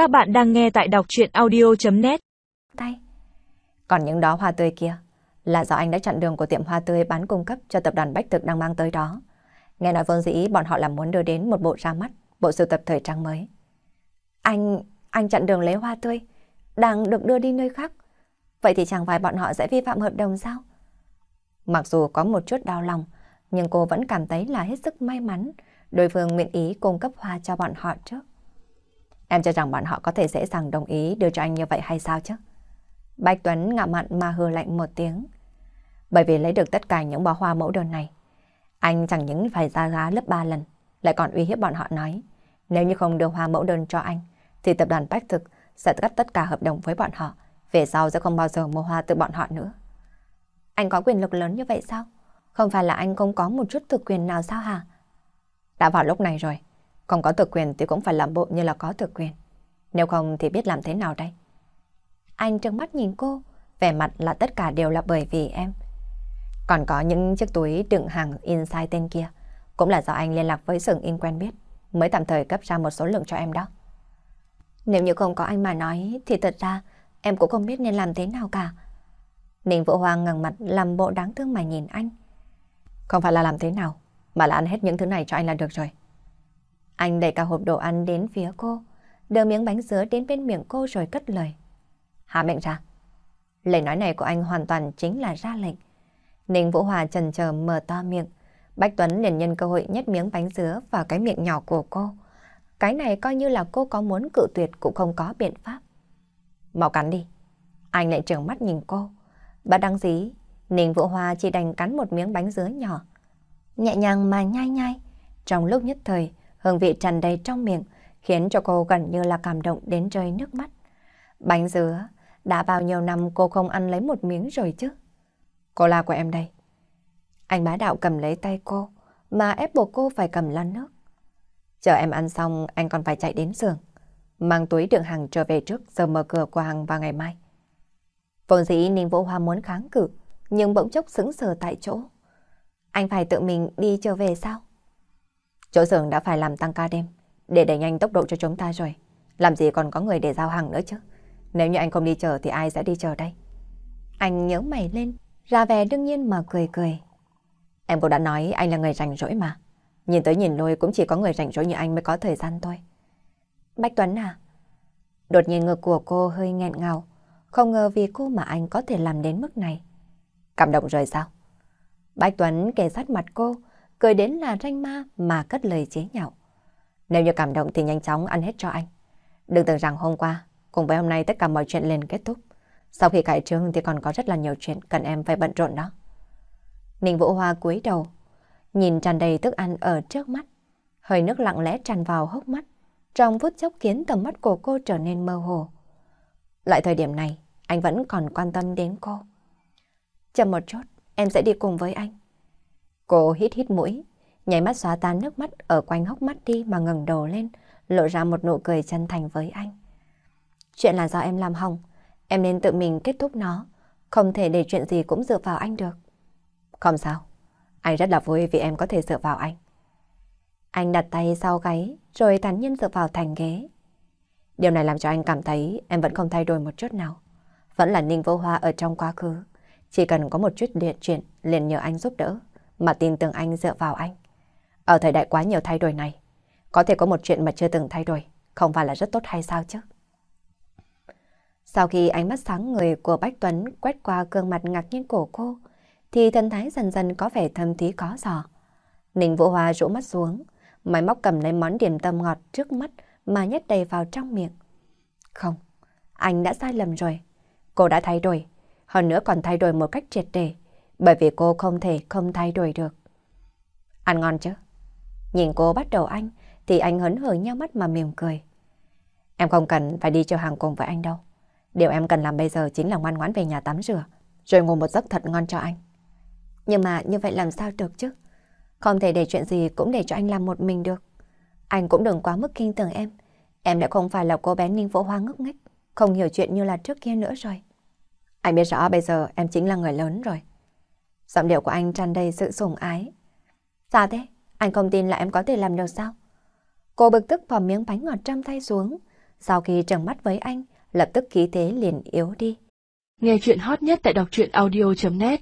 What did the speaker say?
Các bạn đang nghe tại đọc chuyện audio.net Tay. Còn những đó hoa tươi kia là do anh đã chặn đường của tiệm hoa tươi bán cung cấp cho tập đoàn Bách Thực đang mang tới đó. Nghe nói vốn dĩ bọn họ là muốn đưa đến một bộ ra mắt, bộ sưu tập thời trang mới. Anh, anh chặn đường lấy hoa tươi, đang được đưa đi nơi khác. Vậy thì chẳng phải bọn họ sẽ vi phạm hợp đồng sao? Mặc dù có một chút đau lòng, nhưng cô vẫn cảm thấy là hết sức may mắn đối phương nguyện ý cung cấp hoa cho bọn họ trước. Em cho rằng bọn họ có thể dễ dàng đồng ý đưa cho anh như vậy hay sao chứ? Bạch Tuấn ngạo mặn mà hừ lạnh một tiếng. Bởi vì lấy được tất cả những bó hoa mẫu đơn này, anh chẳng những phải ra giá lớp 3 lần, lại còn uy hiếp bọn họ nói. Nếu như không đưa hoa mẫu đơn cho anh, thì tập đoàn Bách Thực sẽ cắt tất cả hợp đồng với bọn họ. Về sau sẽ không bao giờ mua hoa từ bọn họ nữa. Anh có quyền lực lớn như vậy sao? Không phải là anh không có một chút thực quyền nào sao hả? Đã vào lúc này rồi, không có thực quyền thì cũng phải làm bộ như là có thực quyền. Nếu không thì biết làm thế nào đây? Anh trừng mắt nhìn cô, vẻ mặt là tất cả đều là bởi vì em. Còn có những chiếc túi đựng hàng in sai tên kia, cũng là do anh liên lạc với xưởng in quen biết, mới tạm thời cấp ra một số lượng cho em đó. Nếu như không có anh mà nói thì thật ra em cũng không biết nên làm thế nào cả. Ninh Vũ Hoàng ngẩng mặt làm bộ đáng thương mà nhìn anh. Không phải là làm thế nào, mà là ăn hết những thứ này cho anh là được rồi. Anh đẩy cả hộp đồ ăn đến phía cô, đưa miếng bánh dứa đến bên miệng cô rồi cất lời. Hạ mệnh ra. Lời nói này của anh hoàn toàn chính là ra lệnh. Ninh Vũ Hòa trần chờ mở to miệng. Bách Tuấn liền nhân cơ hội nhét miếng bánh dứa vào cái miệng nhỏ của cô. Cái này coi như là cô có muốn cự tuyệt cũng không có biện pháp. Mau cắn đi. Anh lại trợn mắt nhìn cô. Bà đăng dí, Ninh Vũ Hoa chỉ đành cắn một miếng bánh dứa nhỏ. Nhẹ nhàng mà nhai nhai. Trong lúc nhất thời, hương vị tràn đầy trong miệng, khiến cho cô gần như là cảm động đến rơi nước mắt. Bánh dứa, đã bao nhiêu năm cô không ăn lấy một miếng rồi chứ. Cô là của em đây. Anh bá đạo cầm lấy tay cô, mà ép buộc cô phải cầm lăn nước. Chờ em ăn xong, anh còn phải chạy đến giường. Mang túi đựng hàng trở về trước, giờ mở cửa của hàng vào ngày mai. Vốn dĩ Ninh Vũ Hoa muốn kháng cự, nhưng bỗng chốc sững sờ tại chỗ. Anh phải tự mình đi trở về sao? Chỗ xưởng đã phải làm tăng ca đêm, để đẩy nhanh tốc độ cho chúng ta rồi. Làm gì còn có người để giao hàng nữa chứ? Nếu như anh không đi chờ thì ai sẽ đi chờ đây? Anh nhớ mày lên, ra vẻ đương nhiên mà cười cười. Em cũng đã nói anh là người rảnh rỗi mà. Nhìn tới nhìn lui cũng chỉ có người rảnh rỗi như anh mới có thời gian thôi. Bách Tuấn à? Đột nhiên ngực của cô hơi nghẹn ngào. Không ngờ vì cô mà anh có thể làm đến mức này. Cảm động rồi sao? Bách Tuấn kề sát mặt cô, cười đến là ranh ma mà cất lời chế nhạo. Nếu như cảm động thì nhanh chóng ăn hết cho anh. Đừng tưởng rằng hôm qua, cùng với hôm nay tất cả mọi chuyện liền kết thúc. Sau khi cải trương thì còn có rất là nhiều chuyện cần em phải bận rộn đó. Ninh Vũ Hoa cúi đầu, nhìn tràn đầy thức ăn ở trước mắt. Hơi nước lặng lẽ tràn vào hốc mắt, trong phút chốc khiến tầm mắt của cô trở nên mơ hồ. Lại thời điểm này, anh vẫn còn quan tâm đến cô. Chậm một chút, em sẽ đi cùng với anh. Cô hít hít mũi, nháy mắt xóa tan nước mắt ở quanh hốc mắt đi mà ngẩng đầu lên, lộ ra một nụ cười chân thành với anh. Chuyện là do em làm hỏng, em nên tự mình kết thúc nó, không thể để chuyện gì cũng dựa vào anh được. Không sao, anh rất là vui vì em có thể dựa vào anh. Anh đặt tay sau gáy, rồi thản nhiên dựa vào thành ghế. Điều này làm cho anh cảm thấy em vẫn không thay đổi một chút nào. Vẫn là Ninh Vô Hoa ở trong quá khứ. Chỉ cần có một chút điện chuyện liền nhờ anh giúp đỡ, mà tin tưởng anh dựa vào anh. Ở thời đại quá nhiều thay đổi này, có thể có một chuyện mà chưa từng thay đổi, không phải là rất tốt hay sao chứ? Sau khi ánh mắt sáng người của Bách Tuấn quét qua gương mặt ngạc nhiên của cô, thì thần thái dần dần có vẻ thâm thí có giò. Ninh Vũ Hoa rũ mắt xuống, máy móc cầm lấy món điểm tâm ngọt trước mắt mà nhét đầy vào trong miệng. Không, anh đã sai lầm rồi. Cô đã thay đổi, hơn nữa còn thay đổi một cách triệt để, bởi vì cô không thể không thay đổi được. Ăn ngon chứ? Nhìn cô bắt đầu anh, thì anh hấn hở nhau mắt mà mỉm cười. Em không cần phải đi cho hàng cùng với anh đâu. Điều em cần làm bây giờ chính là ngoan ngoãn về nhà tắm rửa, rồi ngủ một giấc thật ngon cho anh. Nhưng mà như vậy làm sao được chứ? Không thể để chuyện gì cũng để cho anh làm một mình được. Anh cũng đừng quá mức kinh tưởng em. Em đã không phải là cô bé Ninh Vũ Hoa ngốc nghếch, không hiểu chuyện như là trước kia nữa rồi. Anh biết rõ bây giờ em chính là người lớn rồi. Giọng điệu của anh tràn đầy sự sủng ái. Sao thế? Anh không tin là em có thể làm được sao? Cô bực tức bỏ miếng bánh ngọt trong tay xuống, sau khi trừng mắt với anh, lập tức khí thế liền yếu đi. Nghe chuyện hot nhất tại đọc truyện audio.net